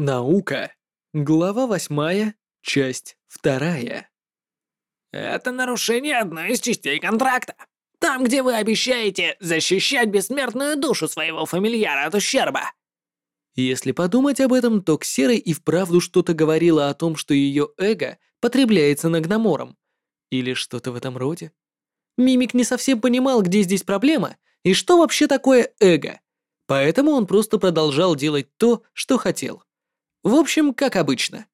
Наука. Глава восьмая, часть вторая. Это нарушение одной из частей контракта. Там, где вы обещаете защищать бессмертную душу своего фамильяра от ущерба. Если подумать об этом, то Ксера и вправду что-то говорила о том, что ее эго потребляется нагномором. Или что-то в этом роде. Мимик не совсем понимал, где здесь проблема и что вообще такое эго. Поэтому он просто продолжал делать то, что хотел. В общем, как обычно.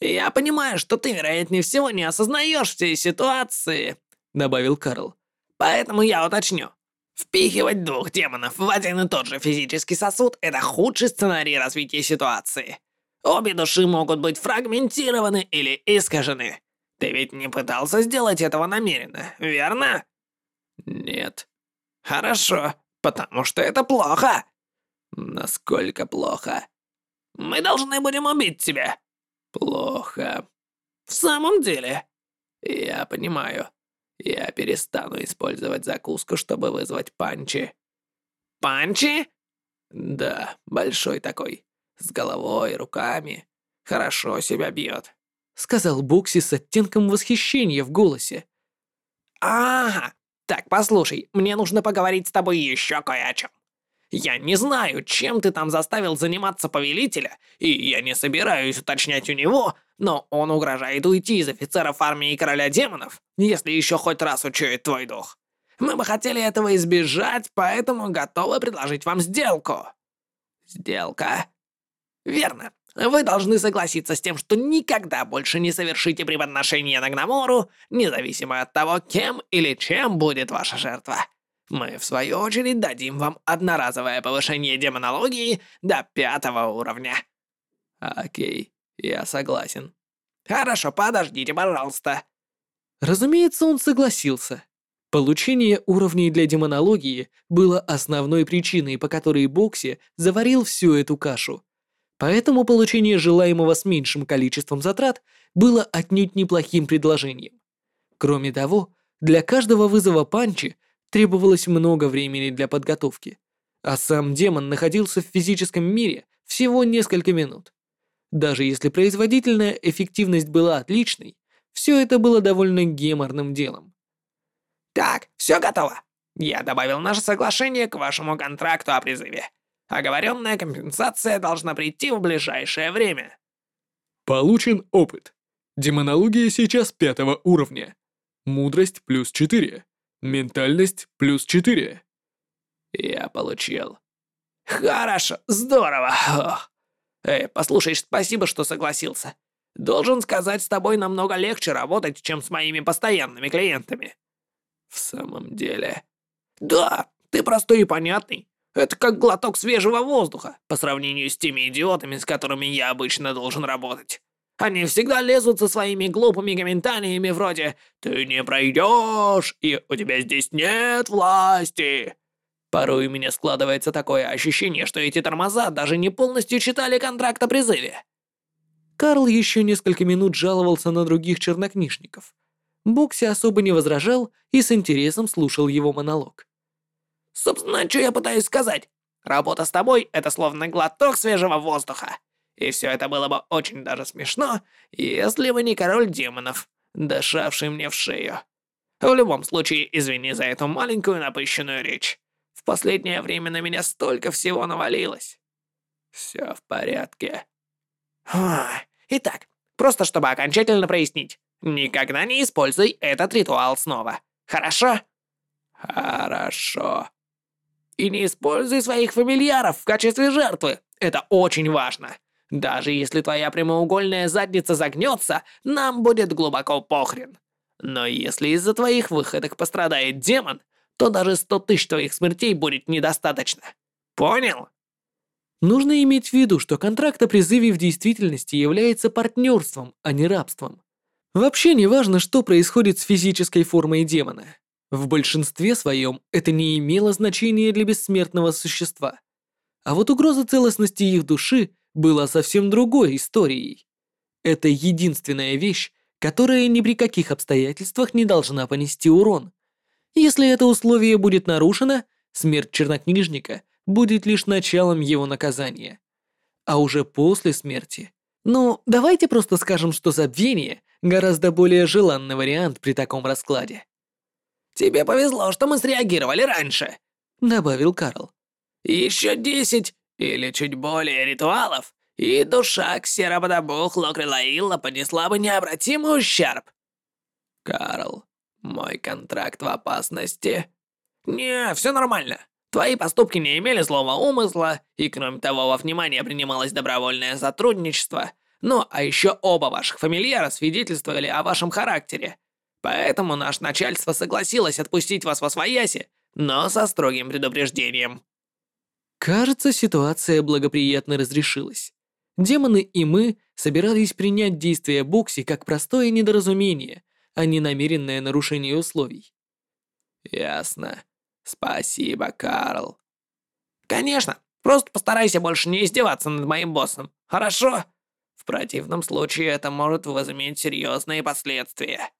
«Я понимаю, что ты, вероятнее всего, не осознаешь всей ситуации», — добавил Карл. «Поэтому я уточню. Впихивать двух демонов в один и тот же физический сосуд — это худший сценарий развития ситуации. Обе души могут быть фрагментированы или искажены. Ты ведь не пытался сделать этого намеренно, верно? Нет. Хорошо, потому что это плохо. Насколько плохо? Мы должны будем убить тебя. Плохо. В самом деле? Я понимаю. Я перестану использовать закуску, чтобы вызвать панчи. Панчи? Да, большой такой. С головой, руками. Хорошо себя бьет. Сказал Бокси с оттенком восхищения в голосе. Ага, так, послушай, мне нужно поговорить с тобой еще кое о чем. Я не знаю, чем ты там заставил заниматься повелителя, и я не собираюсь уточнять у него, но он угрожает уйти из офицеров армии короля демонов, если еще хоть раз учует твой дух. Мы бы хотели этого избежать, поэтому готовы предложить вам сделку. Сделка? Верно. Вы должны согласиться с тем, что никогда больше не совершите преподношение на Гномору, независимо от того, кем или чем будет ваша жертва. Мы, в свою очередь, дадим вам одноразовое повышение демонологии до пятого уровня». «Окей, я согласен». «Хорошо, подождите, пожалуйста». Разумеется, он согласился. Получение уровней для демонологии было основной причиной, по которой Бокси заварил всю эту кашу. Поэтому получение желаемого с меньшим количеством затрат было отнюдь неплохим предложением. Кроме того, для каждого вызова панчи требовалось много времени для подготовки, а сам демон находился в физическом мире всего несколько минут. Даже если производительная эффективность была отличной, все это было довольно геморным делом. «Так, все готово. Я добавил наше соглашение к вашему контракту о призыве. Оговоренная компенсация должна прийти в ближайшее время». Получен опыт. Демонология сейчас пятого уровня. Мудрость плюс 4. Ментальность плюс 4. Я получил. Хорошо, здорово. Ох. Эй, послушай, спасибо, что согласился. Должен сказать, с тобой намного легче работать, чем с моими постоянными клиентами. В самом деле. Да, ты простой и понятный. Это как глоток свежего воздуха по сравнению с теми идиотами, с которыми я обычно должен работать. Они всегда лезут со своими глупыми комментариями вроде «Ты не пройдешь, и у тебя здесь нет власти». Порой у меня складывается такое ощущение, что эти тормоза даже не полностью читали контракт о призыве. Карл еще несколько минут жаловался на других чернокнижников. Бокси особо не возражал и с интересом слушал его монолог. «Собственно, что я пытаюсь сказать? Работа с тобой — это словно глоток свежего воздуха. И все это было бы очень даже смешно, если бы не король демонов, дышавший мне в шею. В любом случае, извини за эту маленькую напыщенную речь. В последнее время на меня столько всего навалилось. Все в порядке. Итак, просто чтобы окончательно прояснить, никогда не используй этот ритуал снова. Хорошо? Хорошо. И не используй своих фамильяров в качестве жертвы. Это очень важно. Даже если твоя прямоугольная задница загнется, нам будет глубоко похрен. Но если из-за твоих выходок пострадает демон, то даже сто тысяч твоих смертей будет недостаточно. Понял? Нужно иметь в виду, что контракт о призыве в действительности является партнерством, а не рабством. Вообще не важно, что происходит с физической формой демона. В большинстве своем это не имело значения для бессмертного существа. А вот угроза целостности их души – была совсем другой историей. Это единственная вещь, которая ни при каких обстоятельствах не должна понести урон. Если это условие будет нарушено, смерть чернокнижника будет лишь началом его наказания. а уже после смерти. Ну, давайте просто скажем, что забвение гораздо более желанный вариант при таком раскладе. «Тебе повезло, что мы среагировали раньше», — добавил Карл. «Еще десять или чуть более ритуалов, и душа Ксероподобух Локрилаилла понесла бы необратимый ущерб». «Карл, мой контракт в опасности». «Не, все нормально. Твои поступки не имели злого умысла, и кроме того, во внимание принималось добровольное сотрудничество. Ну, а еще оба ваших фамильяра свидетельствовали о вашем характере. Поэтому наше начальство согласилось отпустить вас во свояси, но со строгим предупреждением». Кажется, ситуация благоприятно разрешилась. Демоны и мы собирались принять действия Бокси как простое недоразумение, а не намеренное нарушение условий. «Ясно. Спасибо, Карл». «Конечно. Просто постарайся больше не издеваться над моим боссом, хорошо? В противном случае это может возыметь серьезные последствия».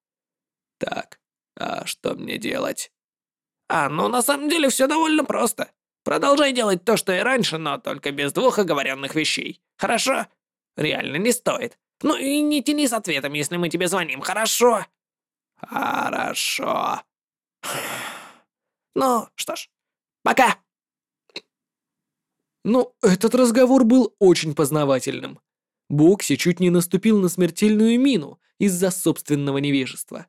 «Так, а что мне делать?» «А, ну на самом деле все довольно просто. Продолжай делать то, что и раньше, но только без двух оговоренных вещей. Хорошо? Реально не стоит. Ну и не тяни с ответом, если мы тебе звоним, хорошо?» «Хорошо». Ну, что ж, пока. Ну, этот разговор был очень познавательным. Бокси чуть не наступил на смертельную мину из-за собственного невежества.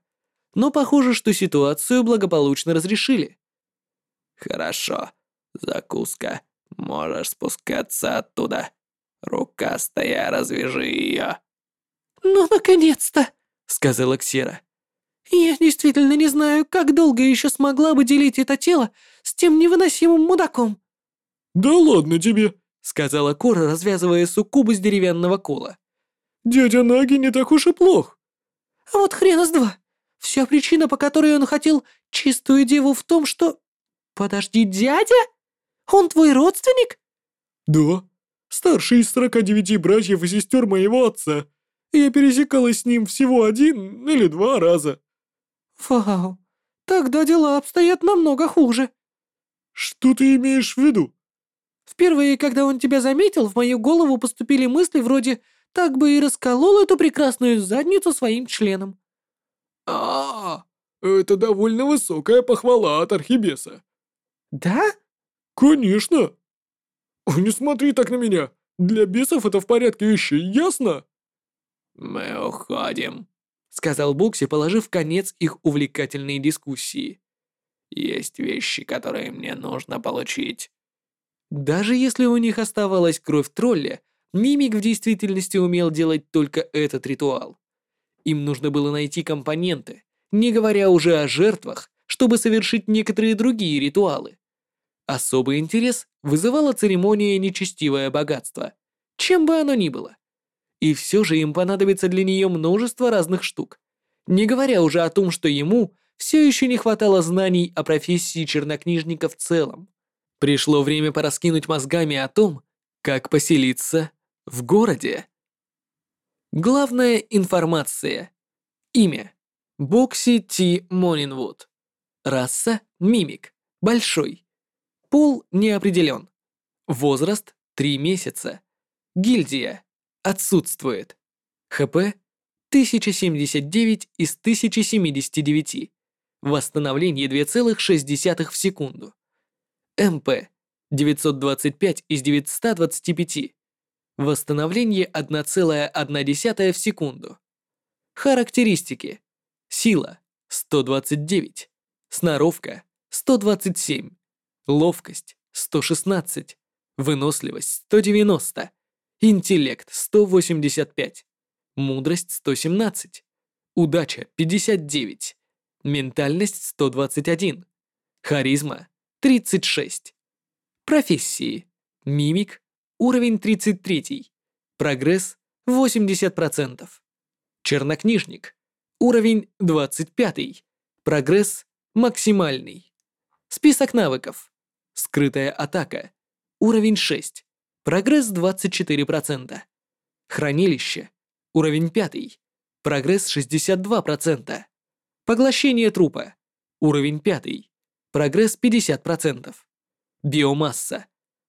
Но похоже, что ситуацию благополучно разрешили. «Хорошо, закуска. Можешь спускаться оттуда. Рукастая, развяжи ее». «Ну, наконец-то!» — сказала Ксера. Я действительно не знаю, как долго еще смогла бы делить это тело с тем невыносимым мудаком». «Да ладно тебе», — сказала Кора, развязывая суккубу с деревянного кола. «Дядя Наги не так уж и плох». «А вот хрена с два. Вся причина, по которой он хотел чистую деву в том, что... Подожди, дядя? Он твой родственник?» «Да. Старший из 49 братьев и сестер моего отца. Я пересекалась с ним всего один или два раза». «Вау, тогда дела обстоят намного хуже». «Что ты имеешь в виду?» «Впервые, когда он тебя заметил, в мою голову поступили мысли вроде «так бы и расколол эту прекрасную задницу своим членом». А, -а, -а это довольно высокая похвала от Архибеса. Да? Конечно. Не смотри так на меня. Для бесов это в порядке вещей, ясно? Мы уходим сказал Бокси, положив конец их увлекательной дискуссии. «Есть вещи, которые мне нужно получить». Даже если у них оставалась кровь тролля, Мимик в действительности умел делать только этот ритуал. Им нужно было найти компоненты, не говоря уже о жертвах, чтобы совершить некоторые другие ритуалы. Особый интерес вызывала церемония «Нечестивое богатство», чем бы оно ни было. И все же им понадобится для нее множество разных штук. Не говоря уже о том, что ему все еще не хватало знаний о профессии чернокнижника в целом. Пришло время пораскинуть мозгами о том, как поселиться в городе. Главная информация. Имя. Бокси Ти Монинвуд. Раса – мимик. Большой. Пол не определен. Возраст – 3 месяца. Гильдия. Отсутствует. ХП 1079 из 1079. Восстановление 2,6 в секунду. МП 925 из 925. Восстановление 1,1 в секунду. Характеристики. Сила 129. Сноровка 127. Ловкость 116. Выносливость 190. Интеллект 185. Мудрость 117. Удача 59. Ментальность 121. Харизма 36. Профессии. Мимик. Уровень 33. Прогресс 80%. Чернокнижник. Уровень 25. Прогресс максимальный. Список навыков. Скрытая атака. Уровень 6. Прогресс 24%. Хранилище. Уровень 5. Прогресс 62%. Поглощение трупа. Уровень 5. Прогресс 50%. Биомасса.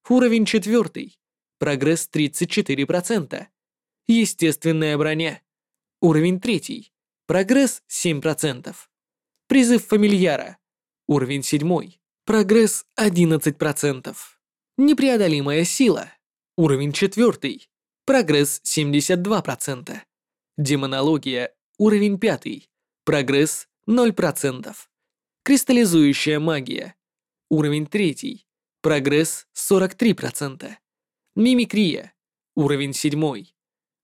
Уровень 4. Прогресс 34%. Естественная броня. Уровень 3. Прогресс 7%. Призыв фамильяра. Уровень 7. Прогресс 11%. Непреодолимая сила. Уровень 4. Прогресс 72%. Демонология. Уровень 5. Прогресс 0%. Кристаллизующая магия. Уровень 3. Прогресс 43%. Мимикрия. Уровень 7.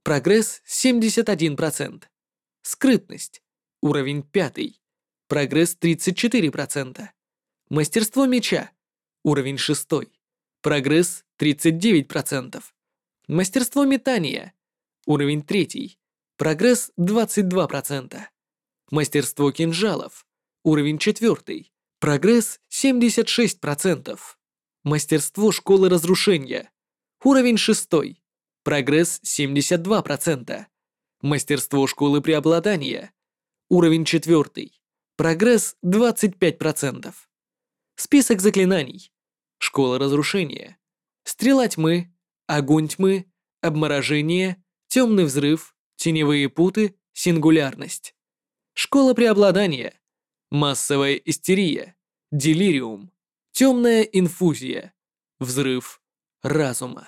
Прогресс 71%. Скрытность. Уровень 5. Прогресс 34%. Мастерство меча. Уровень 6. Прогресс 39%. Мастерство метания. Уровень 3. Прогресс 22%. Мастерство кинжалов. Уровень 4. Прогресс 76%. Мастерство школы разрушения. Уровень 6. Прогресс 72%. Мастерство школы преобладания. Уровень 4. Прогресс 25%. Список заклинаний. Школа разрушения. Стрела тьмы, огонь тьмы, обморожение, темный взрыв, теневые путы, сингулярность. Школа преобладания. Массовая истерия, делириум, темная инфузия, взрыв разума.